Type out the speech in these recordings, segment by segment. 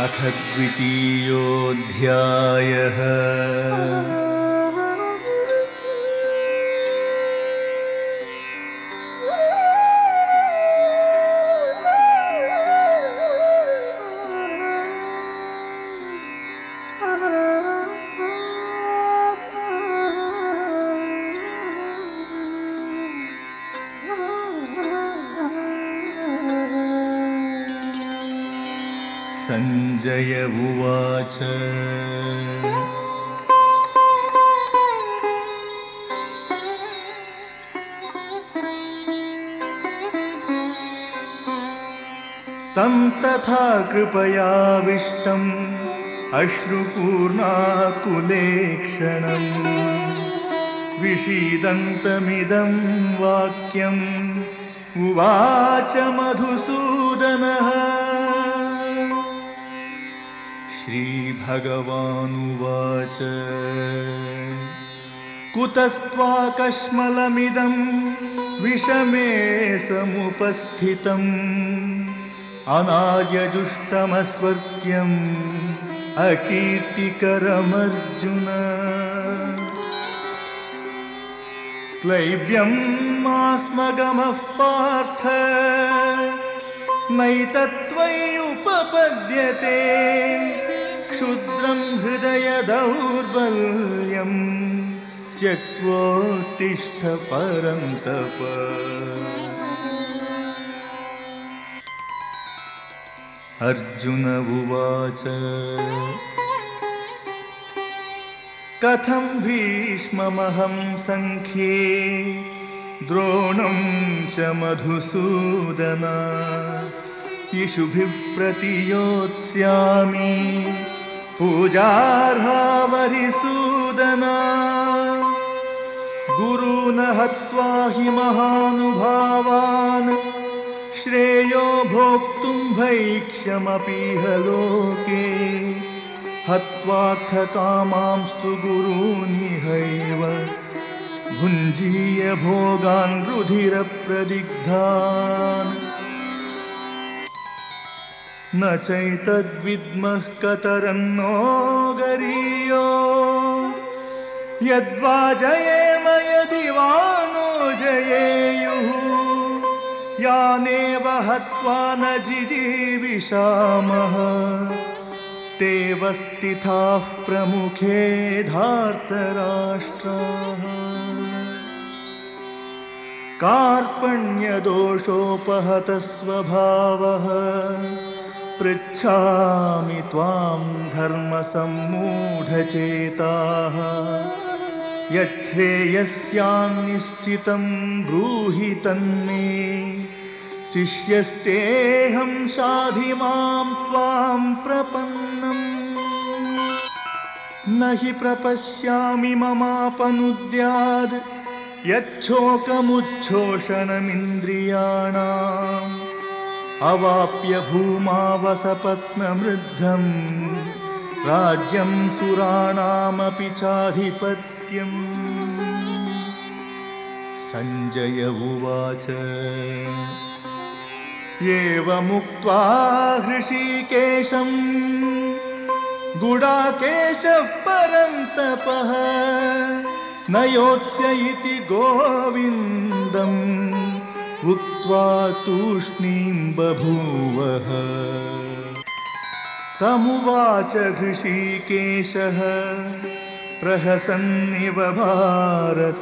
अथ द्वितीयोऽध्यायः तं तथा कृपयाविष्टम् अश्रुपूर्णाकुलेक्षणम् विषीदन्तमिदं वाक्यम् उवाच मधुसूदनः श्रीभगवानुवाच। कुतस्त्वाकश्मलमिदं विषमे समुपस्थितम्। अनार्यजुष्टमस्वर्ग्यम् अकीर्तिकरमर्जुन। क्लैब्यं मास्मगमः पार्थ नैतत्त्वय्युपपद्यते क्षुद्रं हृदय दौर्बल्यं त्यक्त्वोत्तिष्ठ परन्तप अर्जुन उवाच कथं भीष्ममहं सङ्ख्ये द्रोणं च मधुसूदन। इषुभिः प्रतियोत्स्यामि पूजार्हावरिसूदना गुरून् हत्वा हि महानुभावान्। श्रेयो भोक्तुं भैक्ष्यमपीह लोके हत्वार्थकामांस्तु गुरूनिहैव। भुञ्जीय भोगान् रुधिरप्रदिग्धान् न चैतद्विद्मः कतरन्नो गरीयो। यद्वा जयेम यदि वा नो जयेयुः, यानेव हत्वा न जिजीविषामः। ते स्थिताः प्रमुखे धार्तराष्ट्राः। कार्पण्यदोषोपहतस्वभावः पृच्छामि त्वां धर्मसम्मूढचेताः। यच्छ्रेयस्यान्निश्चितं ब्रूहि तन्मे शिष्यस्तेऽहं शाधि मां त्वां प्रपन्नम् न हि प्रपश्यामि ममापनुद्याद् यच्छोकमुच्छोषणमिन्द्रियाणाम्। अवाप्य भूमावसपत्नमृद्धम्। राज्यं सुराणामपि चाधिपत्यम्। सञ्जय उवाच एवमुक्त्वा हृषीकेशम् गुडाकेशः परन्तपः न योत्स्य इति गोविन्दम्। उक्त्वा तूष्णीं बभूवः। तमुवाच हृषीकेशः प्रहसन्निव भारत।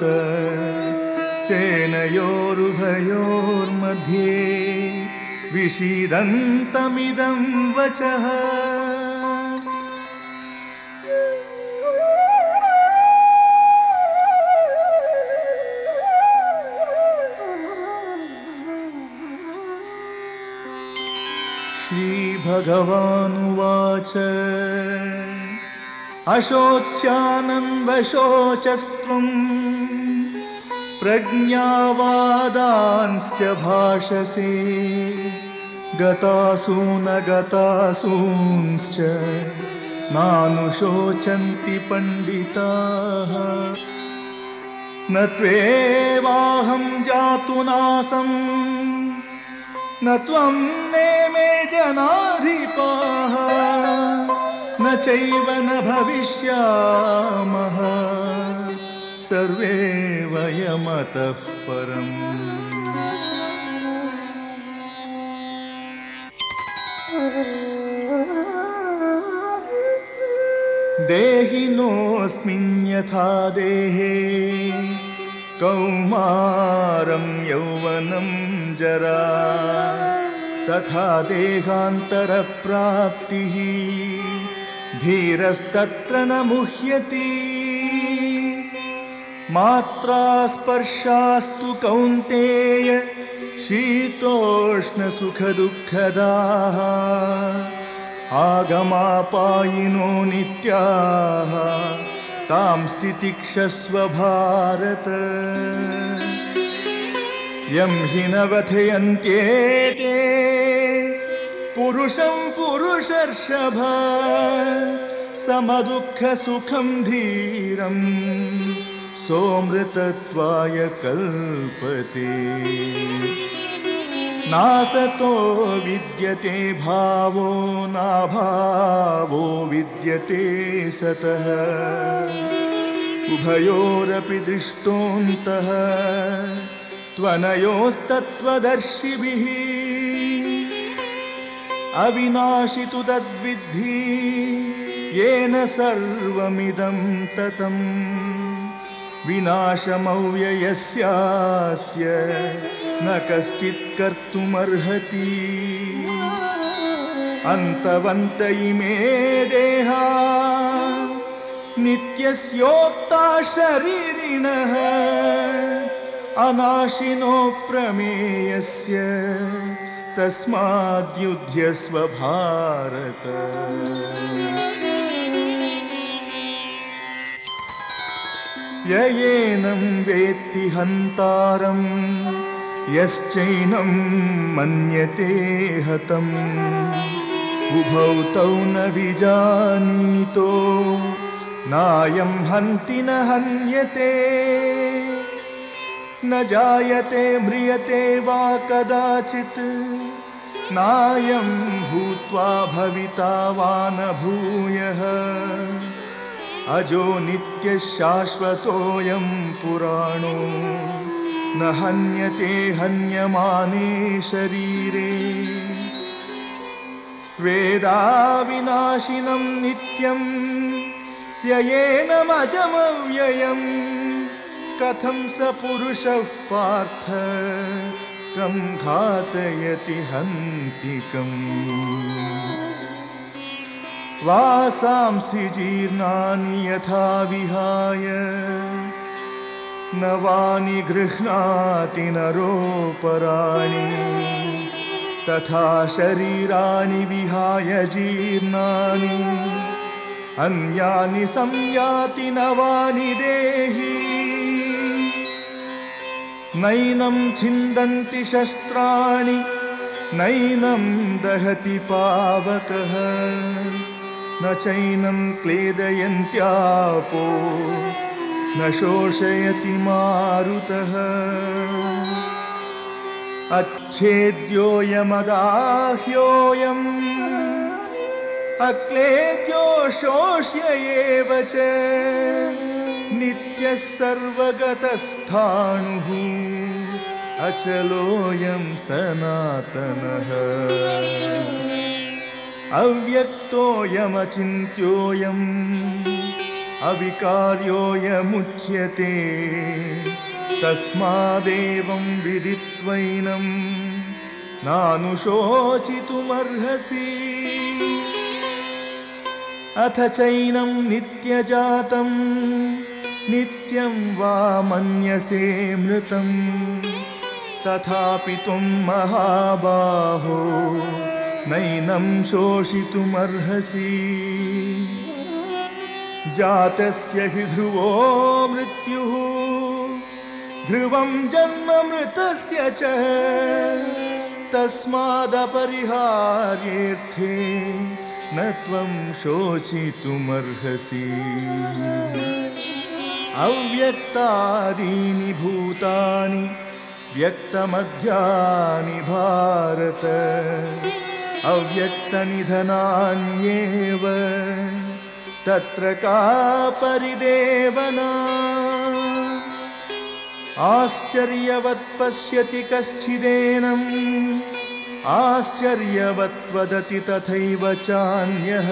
सेनयोरुभयोर्मध्ये। विषीदन्तमिदं वचः। श्रीभगवानुवाच। अशोच्यानन्वशोचस्त्वम् प्रज्ञावादांश्च भाषसे गतासु न गतासूंश्च नानुशोचन्ति पण्डिताः। न त्वेवाहं जातु नासम्। न त्वं नेमे जनाधिपाः। न चैव न भविष्यामः। सर्वे वयमतः परम्। देहिनोऽस्मिन् यथा देहे कौमारं यौवनं जरा तथा देहान्तरप्राप्तिः धीरस्तत्र न मुह्यति। मात्रा स्पर्शास्तु कौन्तेय शीतोष्णसुखदुःखदाः आगमापायिनो नित्याः तां स्थितिक्षस्व भारत। यं हि न वथयन्त्येते पुरुषं पुरुषर्षभ समदुःखसुखं धीरम् सोऽमृतत्वाय कल्पते नासतो विद्यते भावो नाभावो विद्यते सतः। उभयोरपि दृष्टोऽन्तः, त्वनयोस्तत्त्वदर्शिभिः। अविनाशि तु तद्विद्धि, येन सर्वमिदं ततम् विनाशमव्ययस्यास्य न कश्चित् कर्तुमर्हति। अन्तवन्त इमे देहा। नित्यस्योक्ता शरीरिणः। अनाशिनो प्रमेयस्य। तस्माद्युध्यस्व भारत ययेनं वेत्ति हन्तारं यश्चैनं मन्यते हतम्। उभौ तौ न विजानीतो। नायं हन्ति न हन्यते। न जायते, म्रियते वा कदाचित्। नायं भूत्वा भविता वा न भूयः। अजो नित्यशाश्वतोऽयं पुराणो। न हन्यते हन्यमाने शरीरे। वेदाविनाशिनं नित्यं ययेनमजमव्ययम् कथं स पुरुषः पार्थ कं घातयति हन्तिकम्। वासांसि जीर्णानि यथा विहाय नवानि गृह्णाति नरोपराणि तथा शरीराणि विहाय जीर्णानि। अन्यानि संयाति नवानि देहि। नैनं छिन्दन्ति शस्त्राणि नैनं दहति पावकः। न चैनं क्लेदयन्त्यापो न शोषयति मारुतः। अच्छेद्योऽयमदाह्योऽयम् अक्लेद्यो शोष्य एव च नित्यः सर्वगतस्थाणुः अचलोऽयं सनातनः। अव्यक्तोऽयमचिन्त्योऽयम् अविकार्योऽयमुच्यते तस्मादेवं विदित्वैनं नानुशोचितुमर्हसि अथ चैनं नित्यजातं नित्यं वा मन्यसे मृतम्। तथापि त्वं महाबाहो नैनं शोषितुमर्हसि जातस्य हि ध्रुवो मृत्युः। ध्रुवं जन्म मृतस्य च। तस्मादपरिहार्येऽर्थे न त्वं शोचितुमर्हसि। अव्यक्तादीनि भूतानि, व्यक्तमध्यानि भारत। अव्यक्तनिधनान्येव। तत्र का परिदेवना? आश्चर्यवत् पश्यति कश्चिदेनम् आश्चर्यवत् वदति तथैव चान्यः।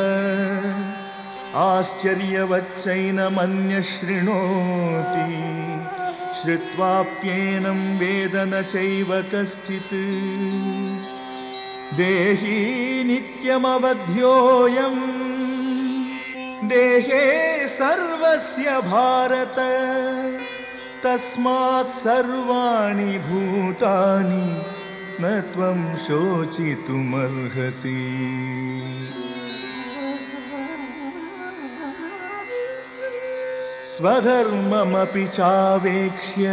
आश्चर्यवच्चैनमन्यः शृणोति श्रुत्वाप्येनं वेद न चैव कश्चित्। देही नित्यमवध्योऽयम् देहे सर्वस्य भारत तस्मात् सर्वाणि भूतानि न त्वं शोचितुमर्हसि। स्वधर्ममपि चावेक्ष्य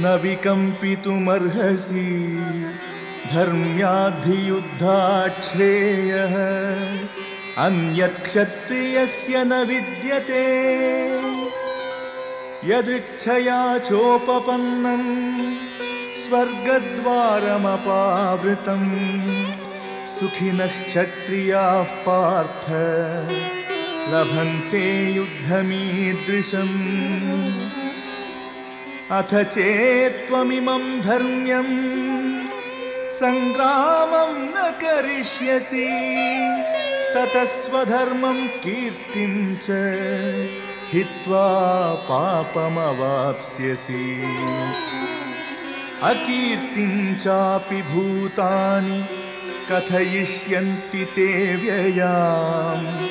न विकम्पितुमर्हसि। धर्म्याद्धियुद्धात् अन्यत् क्षत्रियस्य न विद्यते। यदृच्छया चोपपन्नम् स्वर्गद्वारमपावृतम्। सुखिनः क्षत्रियाः पार्थ लभन्ते युद्धमीदृशम्। अथ चेत्त्वमिमं धर्म्यम् सङ्ग्रामं न करिष्यसि ततः स्वधर्मं कीर्तिं च हित्वा पापमवाप्स्यसि। अकीर्तिं चापि भूतानि कथयिष्यन्ति ते व्ययाम्।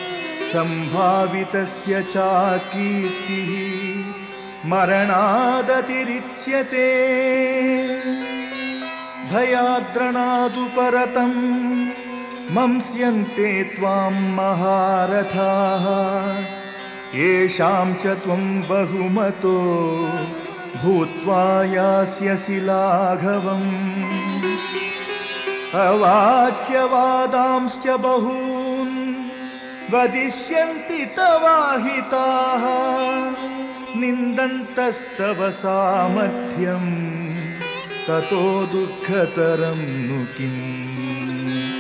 सम्भावितस्य चाकीर्तिः मरणादतिरिच्यते। भयाद्रणादुपरतम् मंस्यन्ते त्वां महारथाः। येषां च त्वं बहुमतो भूत्वा यास्यसि लाघवम्। अवाच्यवादांश्च बहून् वदिष्यन्ति तवाहिताः। निन्दन्तस्तव सामर्थ्यम्, ततो दुःखतरं नु किम्?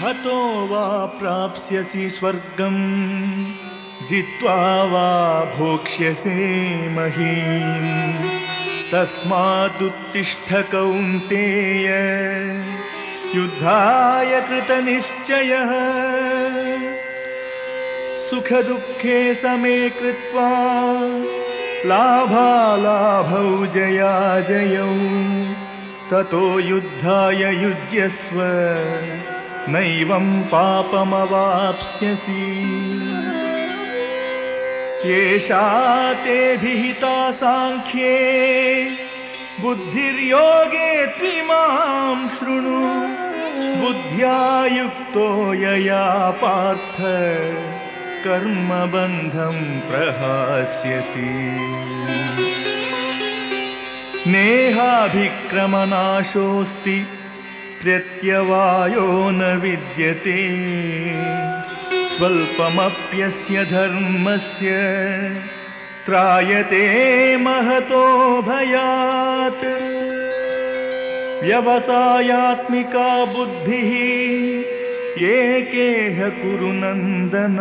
हतो वा प्राप्स्यसि स्वर्गम् जित्वा वा भोक्ष्यसे महीम्। तस्मादुत्तिष्ठ कौन्तेय, युद्धाय कृतनिश्चयः। सुखदुःखे समे कृत्वा लाभालाभौ जयाजयौ, ततो युद्धाय युज्यस्व। नैवं पापमवाप्स्यसि। एषा ते विहिता साङ्ख्ये बुद्धिर्योगे त्विमां शृणु। बुद्ध्या युक्तो यया पार्थ कर्मबन्धं प्रहास्यसि। नेहाभिक्रमनाशोऽस्ति प्रत्यवायो न विद्यते। स्वल्पमप्यस्य धर्मस्य त्रायते महतो भयात्। व्यवसायात्मिका बुद्धिः एकेह कुरु नन्दन।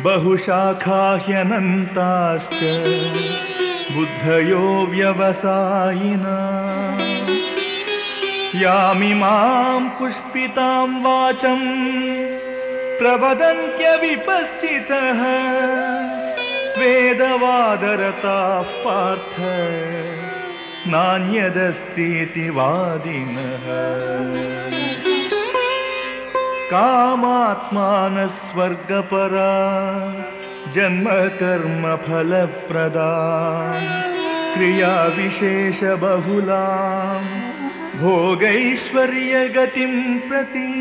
बहुशाखा ह्यनन्ताश्च बुद्धयो व्यवसायिना यामिमां पुष्पितां वाचं। प्रवदन्त्यविपश्चितः। वेदवादरताः पार्थ। नान्यदस्तीति वादिनः कामात्मानः स्वर्गपरा जन्मकर्मफलप्रदा। क्रियाविशेषबहुलां भोगैश्वर्यगतिं प्रति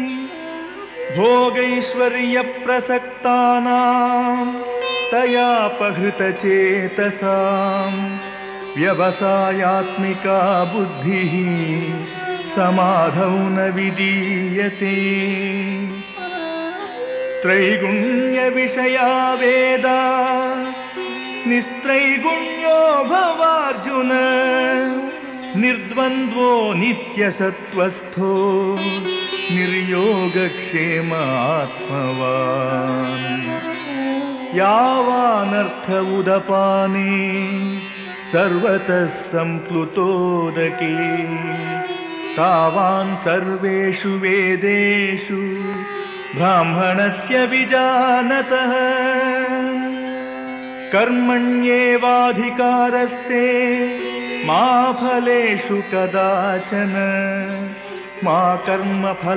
भोगैश्वर्यप्रसक्तानां तयापहृतचेतसां व्यवसायात्मिका बुद्धिः समाधौ न विदीयते त्रैगुण्यविषया वेदा निस्त्रैगुण्यो भवार्जुन निर्द्वन्द्वो नित्यसत्त्वस्थो निर्योगक्षेम आत्मवान् यावानर्थ उदपाने सर्वतः सम्प्लुतोदके तावान् सर्वेषु वेदेषु ब्राह्मणस्य विजानतः कर्मण्येवाधिकारस्ते मा फलेषु कदाचन मा कर्मफलहेतुर्भूः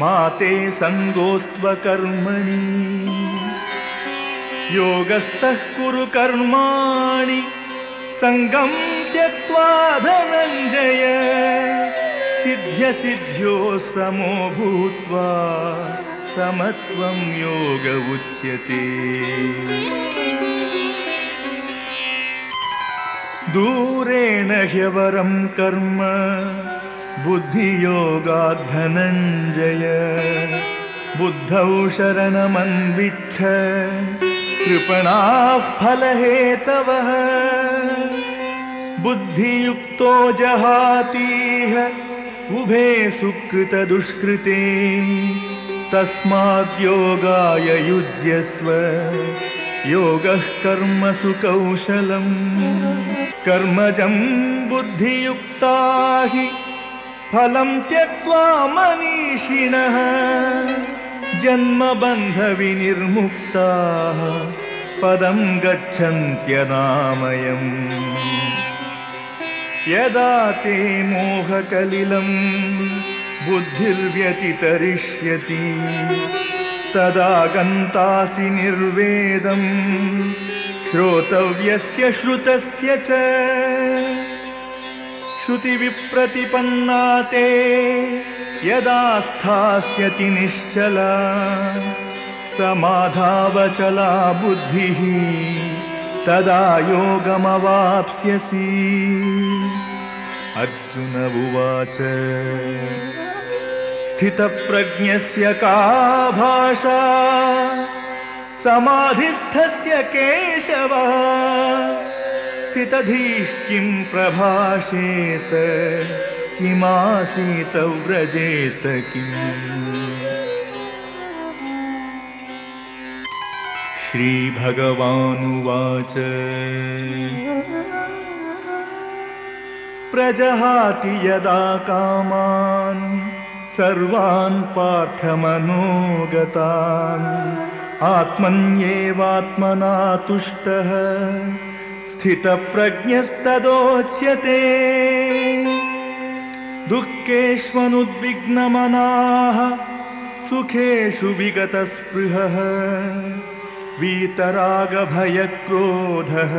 मा ते सङ्गोस्त्वकर्मणि। योगस्थः कुरु कर्माणि सङ्गं त्यक्त्वा धनञ्जय सिद्ध्यसिद्ध्यो समो भूत्वा समत्वं योग उच्यते। दूरेण ह्यवरं कर्म, बुद्धियोगाद्धनञ्जय। बुद्धौ शरणमन्विच्छ, कृपणाः फलहेतवः। बुद्धियुक्तो जहातीह, उभे सुकृतदुष्कृते। तस्माद्योगाय युज्यस्व। योगः कर्मसु कौशलम् कर्मजं बुद्धियुक्ता हि फलं त्यक्त्वा मनीषिणः। जन्मबन्धविनिर्मुक्ताः पदं गच्छन्त्यनामयम्। यदा ते मोहकलिलं बुद्धिर्व्यतितरिष्यति। तदा गन्तासि निर्वेदं श्रोतव्यस्य श्रुतस्य च। श्रुतिविप्रतिपन्ना ते यदा स्थास्यति निश्चला। समाधावचला बुद्धिः। तदा योगमवाप्स्यसि। अर्जुन उवाच स्थितप्रज्ञस्य का भाषा, समाधिस्थस्य केशव। स्थितधीः किं प्रभाषेत, किमासीत व्रजेत किम्? श्रीभगवानुवाच। प्रजहाति यदा कामान् सर्वान् पार्थमनोगतान्। आत्मन्येवात्मना तुष्टः। स्थितप्रज्ञस्तदोच्यते। दुःखेष्वनुद्विग्नमनाः। सुखेषु विगतस्पृहः। वीतरागभयक्रोधः।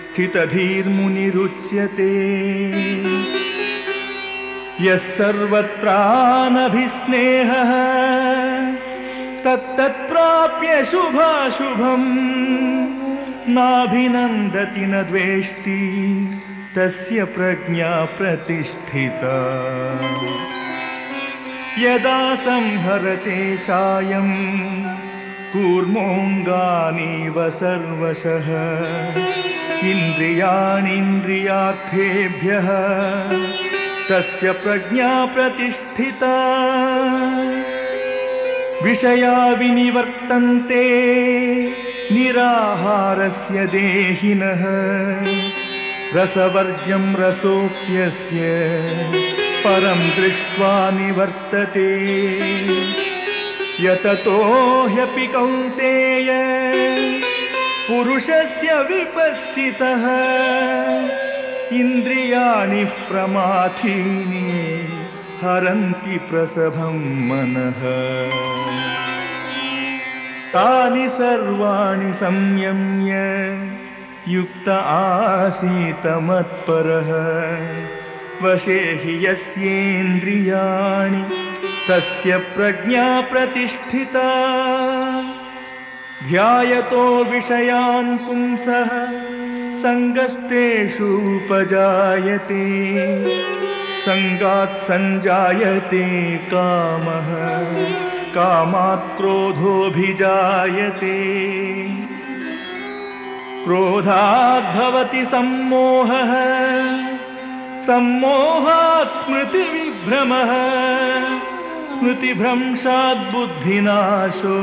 स्थितधीर्मुनिरुच्यते यः सर्वत्रानभिस्नेहः तत्तत्प्राप्य शुभाशुभम्। नाभिनन्दति न द्वेष्टि तस्य प्रज्ञा प्रतिष्ठिता। यदा संहरते चायम् कूर्मोऽङ्गानीव सर्वशः। इन्द्रियाणीन्द्रियार्थेभ्यः तस्य प्रज्ञा प्रतिष्ठिता। विषया विनिवर्तन्ते, निराहारस्य देहिनः। रसवर्ज्यं रसोऽप्यस्य, परं दृष्ट्वा निवर्तते। यततो ह्यपि कौन्तेय, पुरुषस्य विपस्थितः। इन्द्रियाणि प्रमाथीनि हरन्ति प्रसभं मनः। तानि सर्वाणि संयम्य युक्त आसीत मत्परः। वशे हि यस्येन्द्रियाणि तस्य प्रज्ञा प्रतिष्ठिता। ध्यायतो विषयान् पुंसः सङ्गस्तेषूपजायते सङ्गात् सञ्जायते कामः कामात् क्रोधोऽभिजायते। क्रोधाद्भवति सम्मोहः सम्मोहात् स्मृतिविभ्रमः स्मृतिभ्रंशात् बुद्धिनाशो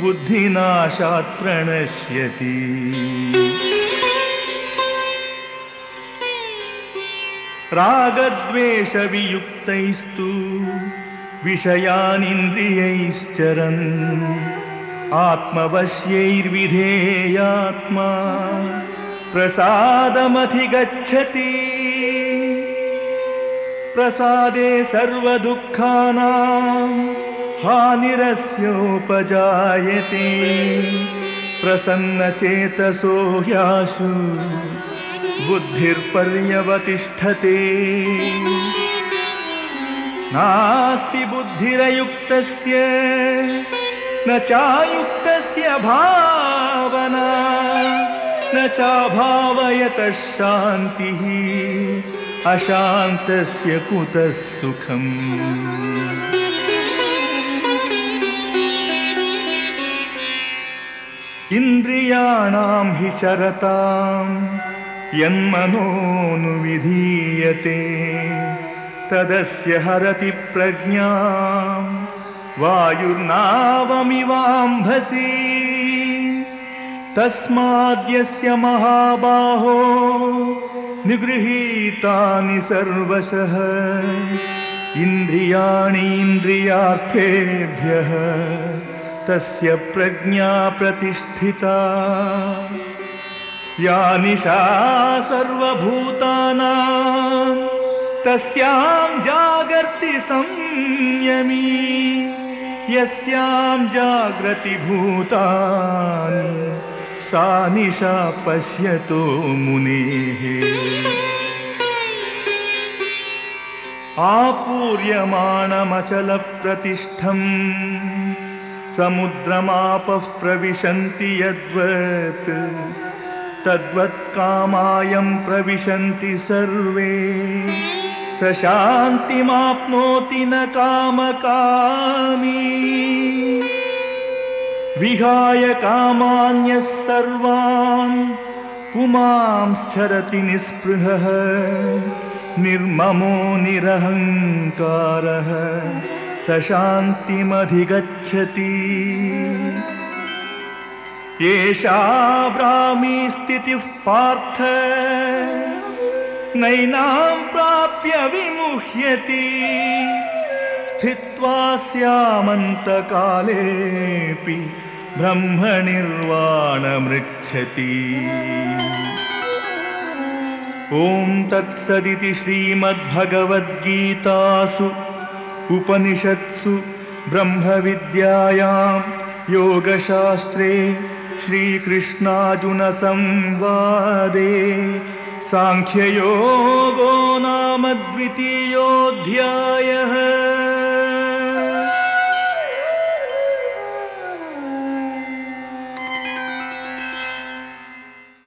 बुद्धिनाशात् प्रणश्यति। रागद्वेषवियुक्तैस्तु विषयानिन्द्रियैश्चरन् आत्मवश्यैर्विधेयात्मा प्रसादमधिगच्छति। प्रसादे सर्वदुःखानां हानिरस्योपजायते। प्रसन्नचेतसो ह्याशु बुद्धिर्पर्यवतिष्ठते। नास्ति बुद्धिरयुक्तस्य, न चायुक्तस्य भावना, न चाभावयतः शान्तिः अशान्तस्य कुतः सुखम्। इन्द्रियाणां हि चरताम् यन्मनोनुविधीयते तदस्य हरति प्रज्ञां। वायुर्नावमिवाम्भसि। तस्माद्यस्य महाबाहो निगृहीतानि सर्वशः। इन्द्रियाणीन्द्रियार्थेभ्यः तस्य प्रज्ञा प्रतिष्ठिता या निशा सर्वभूतानां तस्यां जागर्ति संयमी यस्यां जाग्रति भूतानि सा निशा पश्यतो मुनेः। आपूर्यमाणमचलप्रतिष्ठम् समुद्रमापः प्रविशन्ति यद्वत् तद्वत् कामायं प्रविशन्ति सर्वे। स शान्तिमाप्नोति न कामकामी। विहाय कामान्यः सर्वान् पुमांश्चरति निःस्पृहः। निर्ममो निरहङ्कारः। स शान्तिमधिगच्छति एषा ब्राह्मी स्थितिः पार्थ। नैनां प्राप्य विमुह्यति। स्थित्वा स्यामन्तकालेऽपि ब्रह्मनिर्वाणमृच्छति। ॐ तत्सदिति श्रीमद्भगवद्गीतासु उपनिषत्सु ब्रह्मविद्यायां योगशास्त्रे श्रीकृष्णार्जुनसंवादे साङ्ख्ययोगो नाम द्वितीयोऽध्यायः।